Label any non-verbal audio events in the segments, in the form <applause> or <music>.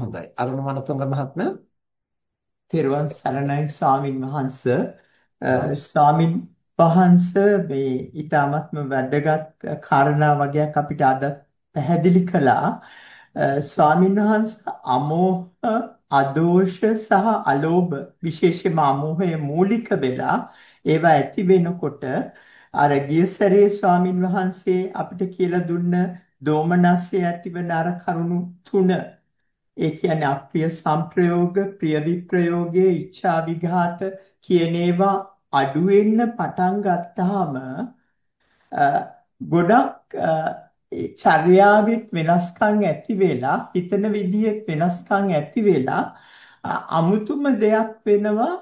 හොඳයි. අරුණ මනතුංග මහත්මයා තෙරුවන් සරණයි ස්වාමින් වහන්ස ස්වාමින් වහන්ස මේ ඊ타මත්ම වැදගත් කාරණා වගේක් අපිට අද පැහැදිලි කළා ස්වාමින් වහන්ස අමෝහ අදෝෂ සහ අලෝභ විශේෂයෙන්ම අමෝහය මූලික වෙලා ඒවා ඇති වෙනකොට අර ගිය සැරේ ස්වාමින් වහන්සේ අපිට කියලා දුන්න දෝමනස්සේ ඇතිවන අර කරුණු තුන ඒ කියන්නේ අප්‍රිය සංප්‍රයෝග, ප්‍රිය විප්‍රයෝගයේ ඉච්ඡා විඝාත කියන ඒවා අඩු වෙන්න පටන් ගත්තාම ගොඩක් චර්යාවෙත් වෙනස්කම් ඇති වෙලා හිතන විදිහේ වෙනස්කම් ඇති වෙලා අමුතුම දෙයක් වෙනවා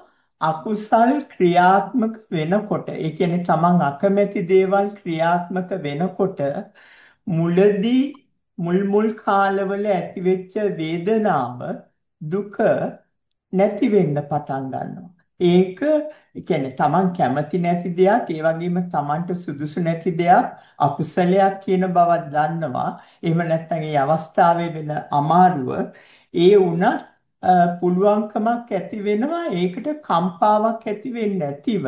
අකුසල් ක්‍රියාත්මක වෙනකොට. ඒ කියන්නේ තමන් අකමැති දේවල් ක්‍රියාත්මක වෙනකොට මුලදී මුල් මුල් කාලවල ඇතිවෙච්ච වේදනාව දුක නැති වෙන්න පටන් ගන්නවා. ඒක කියන්නේ Taman කැමති නැති දෙයක් ඒ වගේම Tamanට සුදුසු නැති දෙයක් අකුසලයක් කියන බවක් දන්නවා. එහෙම නැත්නම් ඒ අවස්ථාවේ වෙන අමාරුව ඒ වුණත් පුළුවන්කමක් ඇති වෙනවා ඒකට කම්පාවක් ඇති වෙන්නේ නැතිව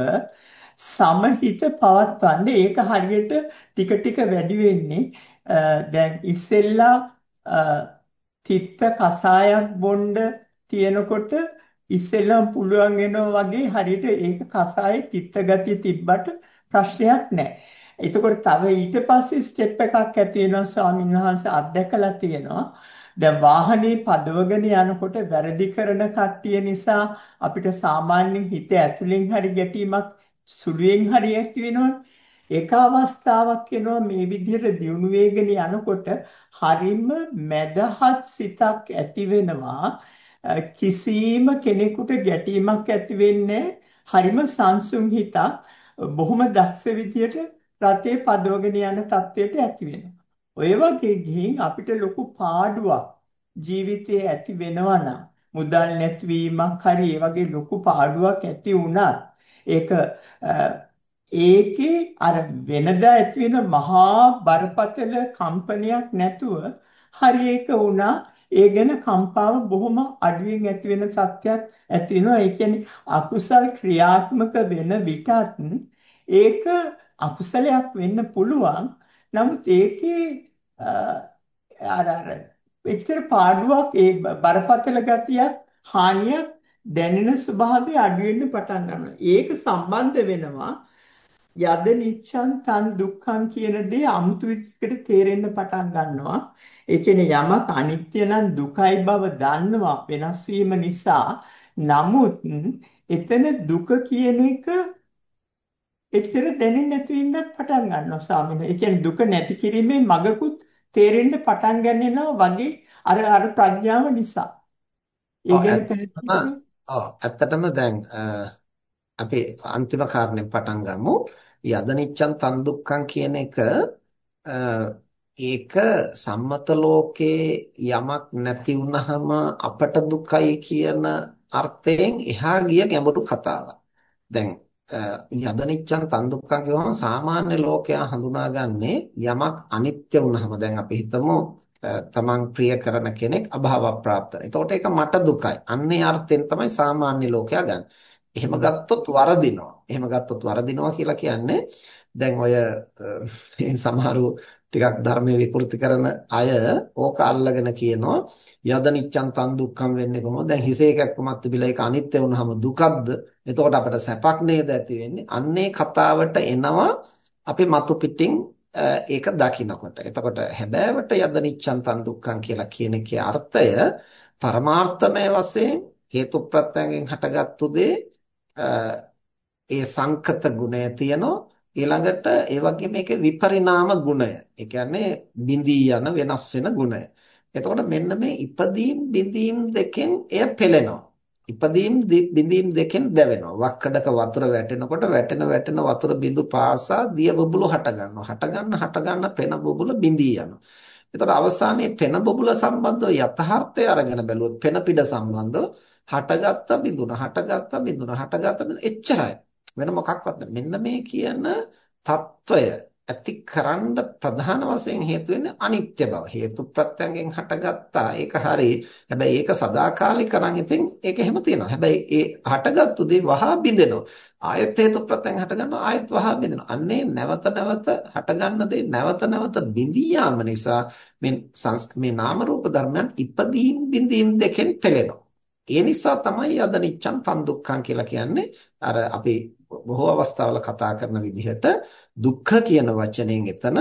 සමහිත පවත්වන්න ඒක හරියට ටික ටික වැඩි වෙන්නේ දැන් ඉස්සෙල්ලා තිත්ත කසායක් බොන්න තියෙනකොට ඉස්සෙල්ලාම පුළුවන් වෙනවා වගේ හරියට ඒක කසායේ තිත්ත ගතිය තිබ්බට ප්‍රශ්නයක් නැහැ. එතකොට තව ඊට පස්සේ ස්ටෙප් එකක් ඇති වෙනවා ස්වාමීන් වහන්සේ අත්දැකලා තියෙනවා. දැන් වාහනේ පදවගෙන යනකොට වැරදි කරන කට්ටිය නිසා අපිට සාමාන්‍යයෙන් හිත ඇතුලෙන් හරි ගැටීමක් සුළුයෙන් හරි ඇති වෙනවනේ. එක අවස්ථාවක් එනවා මේ විදිහට දියුණු වේගන යනකොට හරිම මැදහත් සිතක් ඇති වෙනවා. කිසිම කෙනෙකුට ගැටීමක් ඇති වෙන්නේ හරිම සංසුන් හිතක්. බොහොම දක්ෂ විදියට රතේ පදවගෙන යන තත්වයට ඇති වෙනවා. ඔය වගේ ගිහින් අපිට ලොකු පාඩුවක් ජීවිතයේ ඇති වෙනවා මුදල් නැතිවීමක් හරි ඒ වගේ ලොකු පාඩුවක් ඇති වුණත් ඒක ඒකේ අර වෙනදා ඇති වෙන මහා බරපතල කම්පනයක් නැතුව හරි ඒක වුණා. ඒ ගැන කම්පාව බොහොම අඩුවෙන් ඇති වෙන තත්ත්වයක් ඇති වෙනවා. ඒ කියන්නේ අකුසල් ක්‍රියාත්මක වෙන විටත් ඒක අකුසලයක් වෙන්න පුළුවන්. නමුත් ඒකේ අර අර එච්චර පාඩුවක් ඒ බරපතල ගතියක් හානියක් දැනෙන ස්වභාවය අඩු වෙන්න පටන් ගන්නවා. ඒක සම්බන්ධ වෙනවා යද නිච්ඡන් තන් දුක්ඛන් කියන දේ අමුතු විදිහකට තේරෙන්න පටන් ගන්නවා. ඒ කියන්නේ යමක් අනිත්‍ය නම් දුකයි බව දන්නවා වෙනස් වීම නිසා. නමුත් එතන දුක කියන එක එච්චර දැනෙන්නේ නැති වෙන්නත් පටන් ගන්නවා ස්වාමීනි. ඒ කියන්නේ දුක නැති කිරීමේ මගකුත් තේරෙන්න පටන් ගන්නවා වගේ අර අර ප්‍රඥාව නිසා. ඒ ගැන ඇත්තටම දැන් අපි අන්තිම කාරණයෙන් පටන් ගමු. යදනිච්ඡන් තන් දුක්ඛං කියන එක ඒක සම්මත ලෝකේ යමක් නැති වුනහම අපට දුකයි කියන අර්ථයෙන් එහා ගිය ගැඹුරු කතාවක්. දැන් යදනිච්ඡන් තන් දුක්ඛං කියවම සාමාන්‍ය ලෝකයා හඳුනාගන්නේ යමක් අනිත්‍ය වුනහම දැන් අපි හිතමු තමන් ප්‍රිය කරන කෙනෙක් අභාව ප්‍රාප්ත. එතකොට ඒක මට දුකයි. අන්නේ අර්ථයෙන් තමයි සාමාන්‍ය ලෝකයා ගන්න. එහෙම ගත්තොත් වරදිනවා. එහෙම ගත්තොත් වරදිනවා කියලා කියන්නේ දැන් ඔය සමහරු ටිකක් ධර්මයේ විකෘති කරන අය ඕක අල්ලගෙන කියනවා යද නිච්ඡන් තන් දුක්ඛම් වෙන්නේ කොහොමද? දැන් හිසේ කැක්කමක් තිබිලා ඒක අනිත්‍ය වුනහම දුකක්ද? එතකොට අපිට සැපක් නේද ඇති වෙන්නේ? අන්නේ කතාවට එනවා අපි මතු පිටින් ඒක දකිනකොට. එතකොට හැබෑවට යද නිච්ඡන් තන් දුක්ඛම් කියලා කියන එකේ අර්ථය පරමාර්ථමය වශයෙන් හේතු ප්‍රත්‍යයෙන් හටගත්තු දේ ඒ සංකත ගුණය තියෙනවා ඊළඟට ඒ වගේම මේකේ විපරිණාම ගුණය. ඒ කියන්නේ බිඳී යන වෙනස් වෙන ගුණය. එතකොට මෙන්න මේ ඉපදීම් බිඳීම් දෙකෙන් එය පෙළෙනවා. ඉපදීම් බිඳීම් දෙකෙන් දැවෙනවා. වක්කඩක වතුර වැටෙනකොට වැටෙන වැටෙන වතුර බිඳු පාසා දිය බබුළු හට ගන්නවා. හට ගන්න හට ගන්න පෙන බබුල බිඳී යනවා. එතකොට අවසානයේ පෙන බබුල සම්බන්ධව යථාර්ථය අරගෙන බැලුවොත් පෙන පිට සම්බන්ධව හටගත්ත බිඳුන හටගත්ත බිඳුන හටගත්ත බිඳුන එච්චරයි. වෙන මොකක්වත් මෙන්න මේ කියන తত্ত্বය ඇති කරන්න ප්‍රධාන වශයෙන් හේතු වෙන්නේ අනිත්‍ය බව. හේතු ප්‍රත්‍යයෙන් හටගත්තා. ඒක හරි. හැබැයි ඒක සදාකාලික නම් ඉතින් ඒක එහෙම තියෙනවා. හැබැයි ඒ හටගත්තු දේ වහා බිඳෙනවා. ආයත් හේතු ප්‍රත්‍යයෙන් හටගන්නවා. ආයත් වහා බිඳෙනවා. අන්නේ නැවත නැවත හටගන්න දේ නැවත නැවත බිඳියාම නිසා මේ මේ නාම රූප ධර්මයන් ඉපදීම් බිඳීම් දෙකෙන් පෙළෙනවා. ඒ නිසා තමයි අද නිච්ඡන් තන් දුක්ඛං කියලා කියන්නේ අර අපි බොහෝ අවස්ථාවල කතා කරන විදිහට දුක්ඛ කියන වචනයෙන් එතන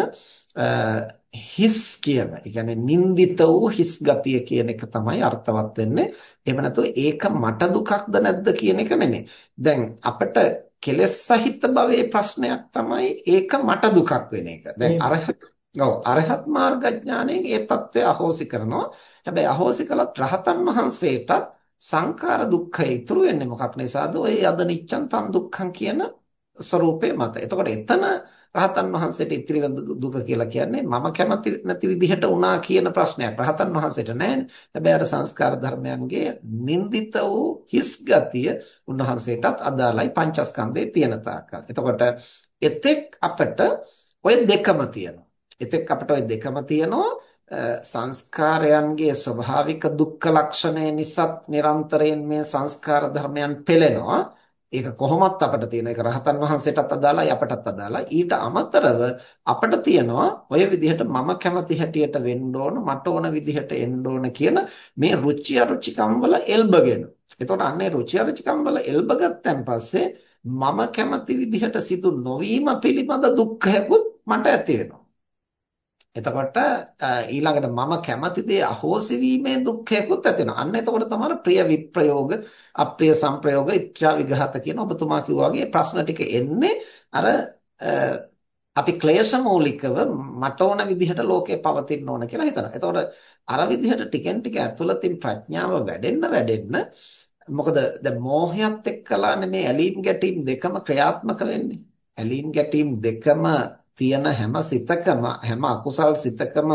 හිස් කියන, ඒ කියන්නේ නින්දිත වූ හිස් ගතිය කියන එක තමයි අර්ථවත් වෙන්නේ. එහෙම නැත්නම් ඒක මට දුකක්ද නැද්ද කියන එක නෙමෙයි. දැන් අපිට කෙලෙස් සහිත භවයේ ප්‍රශ්නයක් තමයි ඒක මට දුකක් වෙන එක. දැන් අරහත් ඔව් අරහත් මාර්ගඥාණයෙන් ඒ తත්වය අහෝසි කරනවා. හැබැයි අහෝසි කළත් රහතන් වහන්සේටත් සංඛාර දුක්ඛය ඉතුරු වෙන්නේ මොකක් නිසාද? ඔය යද නිච්ඡන් තන් දුක්ඛන් කියන ස්වરૂපේ මත. එතකොට එතන රහතන් වහන්සේට ඉතිරි දුක කියලා කියන්නේ මම කැමති නැති විදිහට වුණා කියන ප්‍රශ්නයක්. රහතන් වහන්සේට නැහැ. හැබැයි අර සංස්කාර ධර්මයන්ගේ නින්දිත වූ හිස් ගතිය උන්වහන්සේටත් අදාළයි පංචස්කන්ධයේ තියෙන තාක්කල්. එතකොට එතෙක් අපට ওই දෙකම තියෙනවා. එතෙක් අපට ওই දෙකම තියෙනවා. සංස්කාරයන්ගේ ස්වභාවික දුක්ඛ ලක්ෂණය නිසා නිරන්තරයෙන් මේ සංස්කාර ධර්මයන් පෙළෙනවා. ඒක කොහොමත් අපිට තියෙන එක රහතන් වහන්සේටත් අදාළයි අපටත් අදාළයි. ඊට අමතරව අපිට තියෙනවා ඔය විදිහට මම කැමති හැටියට වෙන්න ඕන මට ඕන විදිහට එන්න ඕන කියන මේ රුචි අරුචිකම් වල එල්බගෙන. එතකොට අන්නේ රුචි අරුචිකම් වල එල්බගත්තන් පස්සේ මම කැමති විදිහට සිදු නොවීම පිළිබඳ දුක්ඛයකුත් මට ඇති වෙනවා. එතකොට ඊළඟට මම කැමති දේ අහෝසි වීමේ දුක්ඛයකුත් ඇති වෙනවා. අන්න එතකොට තමයි ප්‍රිය විප්‍රයෝග, අප්‍රිය සංප්‍රයෝග, ඉච්ඡා විඝාත කියන ඔබතුමා කිව්වා වගේ ප්‍රශ්න ටික එන්නේ අර අපි ක්ලේශ මූලිකව මට ඕන විදිහට ලෝකේ පවතින්න ඕන කියලා හිතනවා. එතකොට අර විදිහට ටිකෙන් ටික ඇතුළතින් ප්‍රඥාව වැඩෙන්න වැඩෙන්න මොකද දැන් මෝහයත් එක්කලානේ මේ ඇලීම් ගැටීම් දෙකම ක්‍රියාත්මක වෙන්නේ. ඇලීම් ගැටීම් දෙකම තියෙන හැම සිතකම හැම අකුසල් සිතකම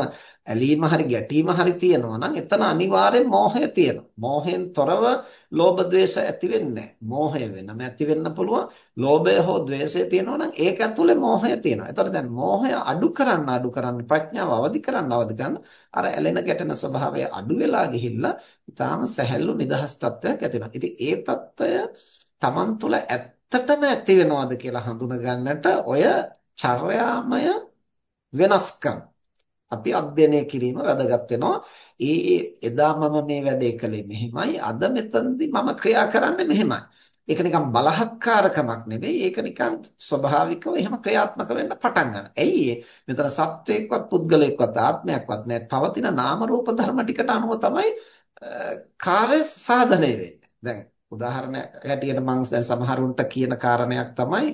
ඇලීම හරි ගැටීම හරි තියෙනවා නම් එතන අනිවාර්යෙන් මෝහය තියෙනවා. මෝහයෙන් තොරව ලෝභ ද්වේෂ ඇති වෙන්නේ මෝහය වෙනම ඇති වෙන්න පුළුවන්. ලෝභය හෝ ද්වේෂය තියෙනවා නම් ඒක ඇතුලේ මෝහය තියෙනවා. එතකොට දැන් මෝහය අඩු කරන්න අඩු කරන්න ප්‍රඥාව අවදි කරන්න අවදි කරන්න අර ඇලෙන ගැටෙන ස්වභාවය අඩු වෙලා ගිහිල්ලා ඊටාම සැහැල්ලු නිදහස් තත්ත්වයක් ඇති වෙනවා. ඉතින් ඒ తত্ত্বය Taman තුල ඇත්තටම ඇති වෙනවද කියලා හඳුනගන්නට ඔය චර්යාමය වෙනස්කම් අපි අධ්‍යයනය කිරීම වැදගත් වෙනවා. ඒ එදා මම මේ වැඩේ කළේ මෙහෙමයි. අද මෙතනදී මම ක්‍රියා කරන්නේ මෙහෙමයි. ඒක නිකන් බලහත්කාරකමක් නෙවෙයි. ඒක නිකන් ස්වභාවිකව එහෙම ක්‍රියාත්මක වෙන්න පටන් ගන්නවා. ඇයි මෙතන සත්වයක්වත් පුද්ගලයෙක්වත් ආත්මයක්වත් නැහැ. පවතින නාම රූප ධර්ම ටිකට අනුව තමයි කාර්ය සාධනය වෙන්නේ. දැන් උදාහරණයක් හැටියට මම දැන් සමහරුන්ට කියන කාරණයක් තමයි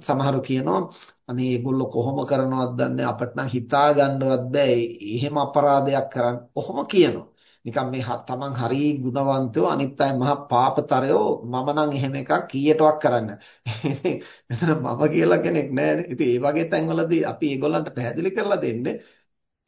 සමහරු කියනවා අනේ ඒගොල්ලෝ කොහොම කරනවද දන්නේ අපිට නම් හිතා ගන්නවත් බෑ එහෙම අපරාධයක් කරන්න. කොහොම කියනවා. නිකන් මේ තමන් හරි ගුණවන්තයෝ අනිත් අය මහා පාපතරයෝ මම නම් එහෙම එකක් කීයටවත් කරන්න. <laughs> මෙතන මම කියලා කෙනෙක් නැහැ. ඉතින් ඒ වගේ තැන්වලදී අපි ඒගොල්ලන්ට පැහැදිලි කරලා දෙන්නේ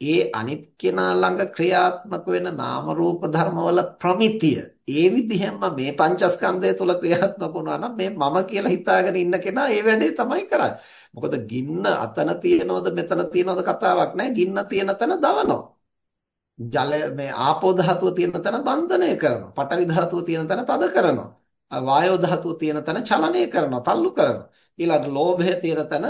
ඒ අනිත් කෙනා ළඟ ක්‍රියාත්මක වෙන නාම රූප ධර්මවල ප්‍රමිතිය ඒ විදිහෙන්ම මේ පංචස්කන්ධය තුල ක්‍රියාත්මක වුණා නම් මේ මම කියලා හිතාගෙන ඉන්න කෙනා ඒ වැඩේ තමයි කරන්නේ. මොකද ගින්න අතන තියෙනවද මෙතන තියෙනවද කතාවක් නැහැ. ගින්න තියෙන තැන දවනවා. ජල මේ ආපෝ ධාතුව තියෙන තැන බන්ධනය කරනවා. පඨවි ධාතුව තියෙන තැන තද කරනවා. වායෝ ධාතුව තියෙන තැන චලනය කරනවා, තල්ලු කරනවා. ඊළඟට ලෝභය තියෙන තැන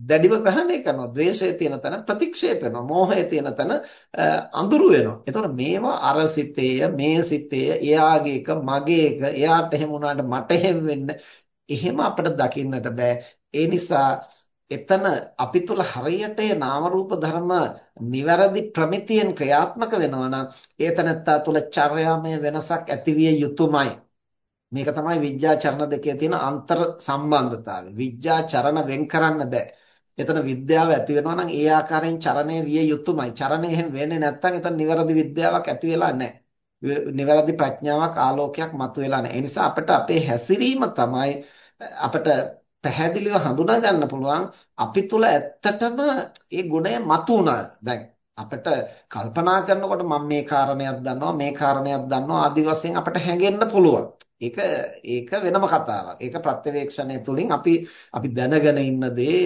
දැඩිව ග්‍රහණය කරනවා. ද්වේෂය තියෙන තැන ප්‍රතික්ෂේප වෙනවා. මෝහය තියෙන තැන අඳුරු වෙනවා. එතකොට මේවා අර සිතේය, මේ සිතේය, එයාගේ එක, මගේ එක, එයාට එහෙම වුණාට මට එහෙම වෙන්න එහෙම අපිට දකින්නට බෑ. ඒ නිසා එතන අපි තුල හරියට ඒ නාම රූප ධර්ම නිවැරදි ප්‍රමිතියෙන් ක්‍රියාත්මක වෙනවා නම් ඒ තනත්තා තුල චර්යාමය වෙනසක් ඇතිවිය යුතුමයි. මේක තමයි විඥාචරණ දෙකේ තියෙන අන්තර් සම්බන්ධතාවය. විඥාචරණ වෙන් කරන්න බෑ. එතන විද්‍යාව ඇති වෙනවා නම් ඒ ආකාරයෙන් චරණය විය යුතුමයි. චරණය එහෙම වෙන්නේ නැත්නම් එතන නිවැරදි විද්‍යාවක් ඇති වෙලා නැහැ. නිවැරදි ප්‍රඥාවක් ආලෝකයක් මතුවෙලා නැහැ. ඒ නිසා අපිට අපේ හැසිරීම තමයි අපිට පැහැදිලිව හඳුනා ගන්න පුළුවන් අපි තුල ඇත්තටම ඒ ගුණය මතුණා. දැන් අපිට කල්පනා කරනකොට මම මේ කාරණයක් දන්නවා මේ කාරණයක් දන්නවා ආදි වශයෙන් අපිට හැඟෙන්න පුළුවන්. ඒක ඒක වෙනම කතාවක්. ඒක ප්‍රත්‍යවේක්ෂණය තුළින් අපි අපි දැනගෙන ඉන්න දේ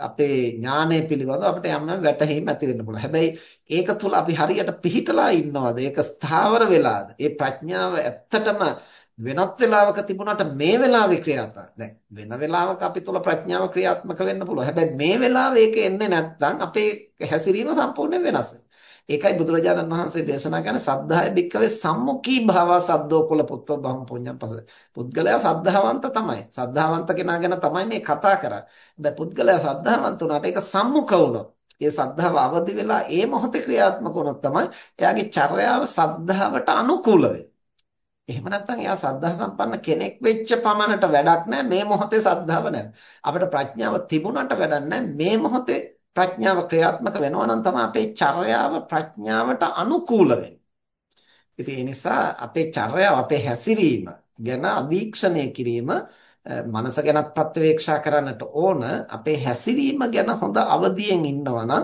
අපේ ඥානය පිළිබඳව අපිට යම් යම් වැටහීම් ඇති වෙන්න පුළුවන්. හැබැයි ඒක තුළ අපි හරියට පිහිටලා ඉන්නවද? ඒක ස්ථාවර වෙලාද? ඒ ප්‍රඥාව ඇත්තටම වෙනත් වෙලාවක තිබුණාට මේ වෙලාවේ ක්‍රියාත්මක දැන් වෙන වෙලාවක අපි තුල ප්‍රඥාව ක්‍රියාත්මක වෙන්න පුළුවන්. හැබැයි මේ වෙලාවේ ඒක එන්නේ නැත්නම් අපේ හැසිරීම සම්පූර්ණයෙන් වෙනස් ඒකයි බුදුරජාණන් වහන්සේ දේශනා කරන සද්ධාය බික්කවේ සම්මුඛී භාවා සද්දෝ කුල පුත්තෝ බහම් පුඤ්ඤම් පස. පුද්ගලයා සද්ධාවන්ත තමයි. සද්ධාවන්ත කෙනා ගැන තමයි මේ කතා කරන්නේ. හැබැයි පුද්ගලයා සද්ධාවන්ත උනාට ඒක සම්මුඛ වුණොත් ඒ සද්ධාව අවදි වෙලා ඒ මොහොතේ ක්‍රියාත්මක වුණොත් තමයි එයාගේ චර්යාව සද්ධාවට අනුකූල වෙන්නේ. එහෙම නැත්නම් එයා සද්ධා සම්පන්න කෙනෙක් වෙච්ච පමණට වැඩක් නැහැ මේ මොහොතේ සද්ධාව නැහැ. අපිට ප්‍රඥාව තිබුණට වැඩක් නැහැ මේ මොහොතේ ප්‍රඥාව ක්‍රියාත්මක වෙනවා නම් තමයි අපේ චර්යාව ප්‍රඥාවට අනුකූල වෙන්නේ. ඉතින් ඒ නිසා අපේ චර්යාව අපේ හැසිරීම ගැන අධීක්ෂණය කිරීම මනස ගැනත් ප්‍රත්‍යවේක්ෂා කරන්නට ඕන අපේ හැසිරීම ගැන හොඳ අවදියෙන් ඉන්නවා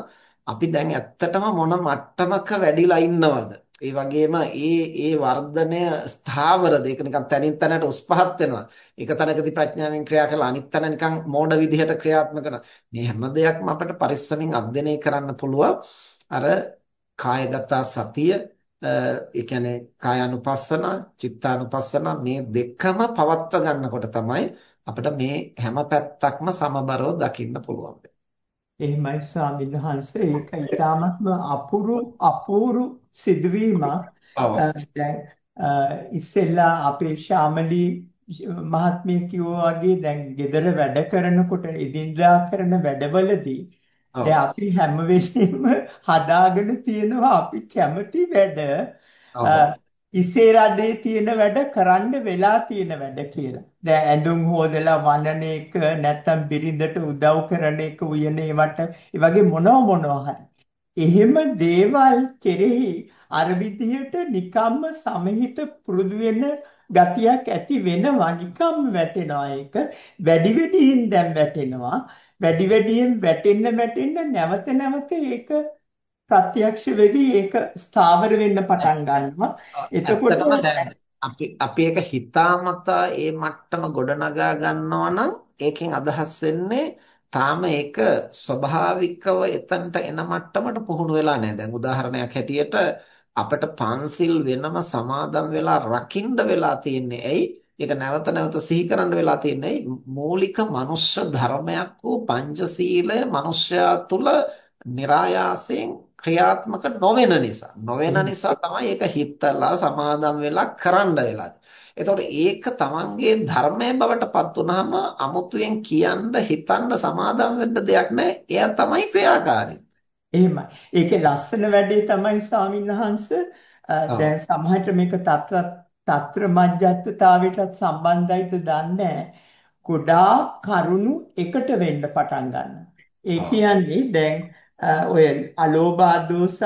අපි දැන් ඇත්තටම මොන මට්ටමක වැඩිලා ඉන්නවද ඒ වගේම ඒ ඒ වර්ධනය ස්ථාවරද ඒක නිකන් තනින් තනට උස් පහත් වෙනවා. එක තැනකදී ප්‍රඥාවෙන් ක්‍රියා කරලා අනිත් තැන නිකන් මෝඩ විදිහට ක්‍රියාත්මක කරනවා. මේ හැම දෙයක්ම අපිට පරිස්සමින් අධ්‍යයනය කරන්න පුළුවන්. අර කායගත සතිය ඒ කියන්නේ කායानुපස්සන, චිත්තානුපස්සන මේ දෙකම පවත්ව ගන්නකොට තමයි අපිට මේ හැම පැත්තක්ම සමබරව දකින්න පුළුවන්. එහෙමයි ස්වාමීන් වහන්සේ ඒක ඊටාත්ම අපුරු අපූරු සිදුවීමක් දැන් ඉස්සෙල්ලා අපේ ශාමලී මහත්මිය කිව්වා වගේ දැන් gedara වැඩ කරනකොට ඉදින්දා කරන වැඩවලදී දැන් අපි හැම වෙලෙම හදාගෙන තියෙනවා අපි කැමති වැඩ ඉසේ රඩේ තියෙන වැඩ කරන්න වෙලා තියෙන වැඩ කියලා. දැන් ඇඳුම් හොදලා වනන එක නැත්තම් බිරිඳට උදව් කරන එක උයන ඒවට ඒ වගේ මොනවා මොනවා හරි. එහෙම දේවල් කෙරෙහි අර විදිහට නිකම්ම සමහිත පුරුදු වෙන ගතියක් ඇති වෙනවා. නිකම්ම වැටෙනවා ඒක. වැඩි වැඩියෙන් දැන් වැටෙනවා. වැඩි වැඩියෙන් වැටෙන්න වැටෙන්න නැවත නැවත ඒක ප්‍රත්‍යක්ෂ වෙවි. ඒක ස්ථාවර වෙන්න පටන් ගන්නවා. එතකොට අපි අපි ඒක හිතාමතා ඒ මට්ටම ගොඩනගා ගන්නවා නම් ඒකෙන් අදහස් වෙන්නේ තාම ඒක ස්වභාවිකව එතනට එන මට්ටමට පුහුණු වෙලා නැහැ. දැන් උදාහරණයක් හැටියට අපිට පන්සිල් වෙනම සමාදම් වෙලා රකින්න වෙලා තියෙන්නේ. ඇයි? ඒක නැවත නැවත සිහි කරන්න වෙලා තියෙන්නේ. මූලික මනුෂ්‍ය ධර්මයක් වූ පංචශීලය මනුෂ්‍යයා තුල નિરાයාසයෙන් ක්‍රියාත්මක නොවන නිසා නොවන නිසා තමයි ඒක හිතලා සමාදම් වෙලා කරන්න වෙලා. එතකොට ඒක තමන්ගේ ධර්මයේ බවට පත් වුනහම අමුතුවෙන් කියන්න හිතන්න සමාදම් වෙන්න දෙයක් නැහැ. එයා තමයි ක්‍රියාකාරී. එහෙමයි. ඒකේ ලස්සන වැඩේ තමයි ස්වාමින්වහන්සේ දැන් සමහරට මේක තත්ත්ව තත්ත්‍ර මජ්ජත්තාවයටත් සම්බන්ධයිද දන්නේ ගොඩාක් කරුණු එකට වෙන්න පටන් ගන්නවා. ඒ කියන්නේ දැන් ඔය අලෝභ අදෝස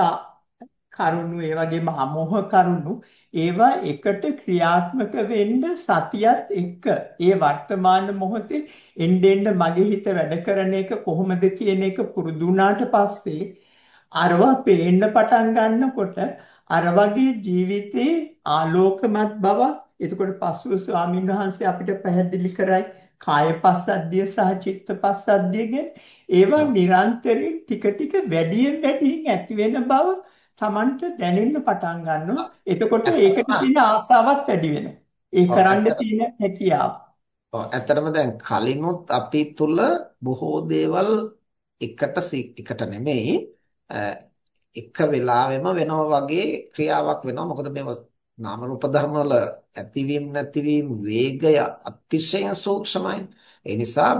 කරුණු ඒ වගේම අමෝහ කරුණු ඒවා එකට ක්‍රියාත්මක වෙන්න සතියත් එක්ක. ඒ වර්තමාන මොහොතේ එන්නෙන්න මගේ හිත වැඩ කරන එක කොහොමද කියන එක පුරුදු වුණාට පස්සේ අරවා පේන්න පටන් ගන්නකොට අර වගේ ජීවිතේ ආලෝකමත් බව. එතකොට පස්ව ස්වාමීන් වහන්සේ අපිට පැහැදිලි කරයි. කාය පස්සද්ධිය සහ චිත්ත පස්සද්ධිය ගැන. ඒවා නිරන්තරයෙන් ටික ටික වැඩියෙන් වැඩියෙන් ඇති වෙන බව Tamanට දැනෙන්න පටන් ගන්නවා. එතකොට ඒකට තියෙන ආසාවත් වැඩි වෙනවා. ඒ කරන්න තියෙන හැකියාව. ඔව් ඇත්තටම දැන් කලිනුත් අපි තුල බොහෝ දේවල් එකට එකට නෙමෙයි එක වෙලාවෙම වෙනවා වගේ ක්‍රියාවක් වෙනවා. මොකද මේ නාම රූප ධර්ම වල ඇතිවීම නැතිවීම වේගය අතිශයින් සූක්ෂමයි. ඒ නිසා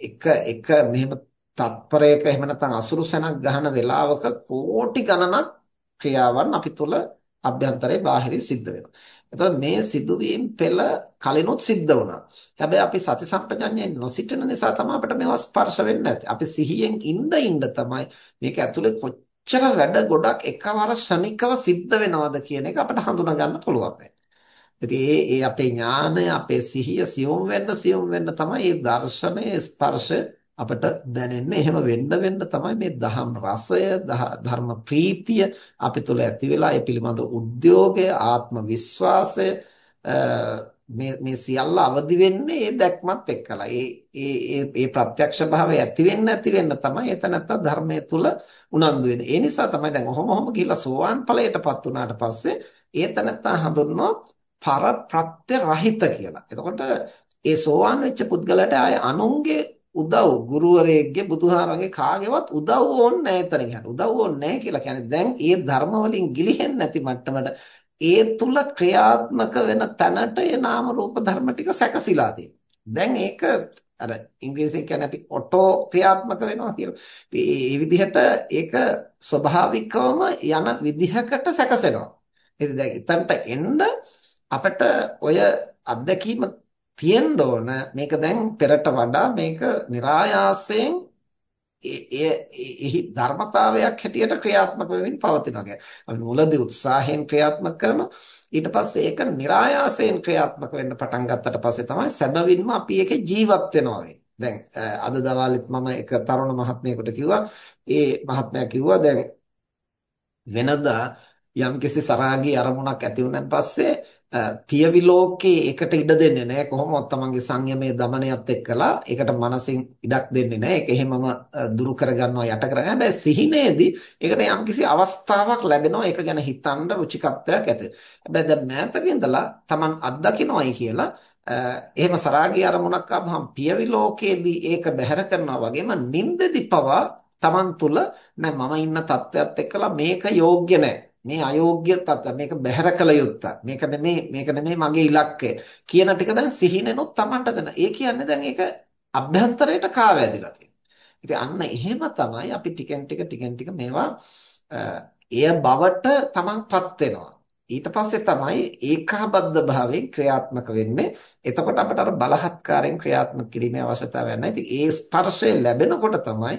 එක එක මෙහෙම තත්පරයක එහෙම නැත්නම් අසුරු සැනක් ගන්න වෙලාවක කෝටි ගණනක් ක්‍රියාවන් අපි තුල අභ්‍යන්තරේ බාහිරින් සිද්ධ වෙනවා. එතකොට මේ සිදුවීම් පෙළ කලිනුත් සිද්ධ වුණා. හැබැයි අපි සති සම්පජඤ්ඤයෙන් නොසිටින නිසා තමයි අපිට මේවා ස්පර්ශ වෙන්නේ නැත්තේ. අපි සිහියෙන් ඉඳ ඉඳ තමයි මේක ඇතුලේ කොච්චර වැඩ ගොඩක් එකවර ශනිකව සිද්ධ වෙනවද කියන එක අපිට හඳුනා ගන්න පුළුවන්. ඉතින් ඒ ඒ අපේ ඥානය අපේ සිහිය සියුම් වෙන්න සියුම් වෙන්න තමයි මේ දර්ශනයේ ස්පර්ශ අපට දැනෙන්නේ. එහෙම වෙන්න වෙන්න තමයි මේ දහම් රසය, ධර්ම ප්‍රීතිය අපි තුල ඇති වෙලා ඒ පිළිබඳ උද්‍යෝගය, ආත්ම විශ්වාසය මේ මේ සියල්ල අවදි වෙන්නේ ඒ දැක්මත් එක්කලා. ඒ ඒ ඒ ප්‍රත්‍යක්ෂ භාවය ඇති වෙන්න ඇති වෙන්න තමයි එතනත්ත ධර්මයේ තුල උනන්දු වෙන්නේ. ඒ නිසා තමයි දැන් ඔහොම ඔහොම ගිහිල්ලා සෝවාන් ඵලයටපත් වුණාට පස්සේ ඒතනත්ත හඳුන්වනවා පරප්‍රත්‍ය රහිත කියලා. එතකොට ඒ සෝවාන් වෙච්ච පුද්ගලයාට ආය අනුන්ගේ උදව් ගුරුවරයෙක්ගේ බුදුහාරගේ කාගේවත් උදව් ඕනේ නැහැ එතනින් යන්න. උදව් ඕනේ නැහැ කියලා කියන්නේ දැන් ඒ ධර්ම වලින් ගිලිහෙන්නේ නැති මට්ටමට ඒ තුල ක්‍රියාත්මක වෙන තැනට ඒ නාම රූප ධර්ම ටික සැකසීලා දැන් ඒක අර ඉංග්‍රීසියෙන් කියන්නේ අපි ඔටෝ ක්‍රියාත්මක වෙනවා කියලා. ඒ විදිහට ඒක ස්වභාවිකවම යන විදිහකට සැකසෙනවා. ඉතින් දැන් එතනට එන්න අපිට ඔය අත්දැකීම තියෙන්න ඕන. මේක දැන් පෙරට වඩා මේක નિરાයාසයෙන් එහි ධර්මතාවයක් හැටියට ක්‍රියාත්මක වෙමින් පවතිනවා කියන්නේ. අපි මුලදී උත්සාහයෙන් ක්‍රියාත්මක කරන ඊට පස්සේ ඒක નિરાයාසයෙන් ක්‍රියාත්මක වෙන්න පටන් ගත්තට පස්සේ තමයි සැබවින්ම අපි ඒකේ ජීවත් වෙනවා දැන් අද දවල්ෙත් මම එක තරුණ මහත්මයෙකුට කිව්වා. ඒ මහත්මයා කිව්වා දැන් වෙනදා යම්කිසි සරාගී අරමුණක් ඇති වුණාන් පස්සේ පියවි ලෝකේ එකට ඉඩ දෙන්නේ නැහැ. කොහොමවත් තමන්ගේ සංයමයේ দমনයත් එක්කලා ඒකට මනසින් ඉඩක් දෙන්නේ නැහැ. ඒක එහෙමම දුරු කරගන්නවා යට කරගන්න හැබැයි සිහිනේදී ඒකට යම්කිසි අවස්ථාවක් ලැබෙනවා. ඒක ගැන හිතන්න රුචිකත්වයක් ඇති. හැබැයි දැන් මෑතක ඉඳලා තමන් අත්දකින්නයි කියලා එහෙම සරාගී අරමුණක් ආවම පියවි ලෝකයේදී ඒක බැහැර කරනවා වගේම නින්දදී පවා තමන් තුල නෑ මම ඉන්න තත්ත්වයක් එක්කලා මේක යෝග්‍ය නෑ. මේ අයෝග්‍ය තත්ත්ව මේක බැහැර කළ යුත්තක්. මේක නෙමේ මේක නෙමේ මගේ ඉලක්කය. කියන ටික දැන් සිහිනෙනොත් Tamanට දැන. ඒ කියන්නේ දැන් ඒක අභ්‍යන්තරයට කාවැදිලා තියෙනවා. ඉතින් අන්න එහෙම තමයි අපි ටිකෙන් ටික ටිකෙන් ටික මේවා එය බවට Tamanපත් වෙනවා. ඊට පස්සේ තමයි ඒකාබද්ධ භාවයෙන් ක්‍රියාත්මක වෙන්නේ. එතකොට අපට අර බලහත්කාරයෙන් ක්‍රියාත්මක කිරීමේ අවශ්‍යතාවයක් නැහැ. ඉතින් ඒ ස්පර්ශය ලැබෙනකොට තමයි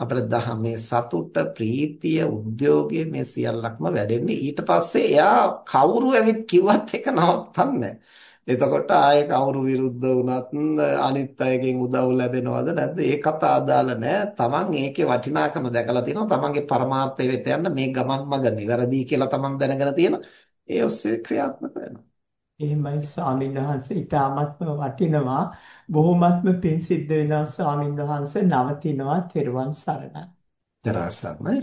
අපේ දහමේ සතුට ප්‍රීතිය උද්‍යෝගය මේ සියල්ලක්ම වැඩෙන්නේ ඊට පස්සේ එයා කවුරු ඇවිත් කිව්වත් ඒක නවත්තන්නේ එතකොට ආයේ කවුරු විරුද්ධ වුණත් අනිත් අයගෙන් උදව් ලැබෙනවද නැද්ද ඒකත් ආදාළ නැහැ. Taman ඒකේ වටිනාකම දැකලා තිනවා. Tamanගේ පරමාර්ථය වෙත යන්න මේ ගමන් මඟ නිවැරදි කියලා Taman දැනගෙන තියෙනවා. ඒ ඔස්සේ ක්‍රියාත්මක වෙනවා. එහෙමයි ස්වාමීන් වහන්සේ ඊටාත්ම වටිනවා බොහොමත්ම පිං සිද්ධ වෙනවා ස්වාමීන් වහන්සේ නවතිනවා තෙරුවන් සරණයි. තරසන්නයි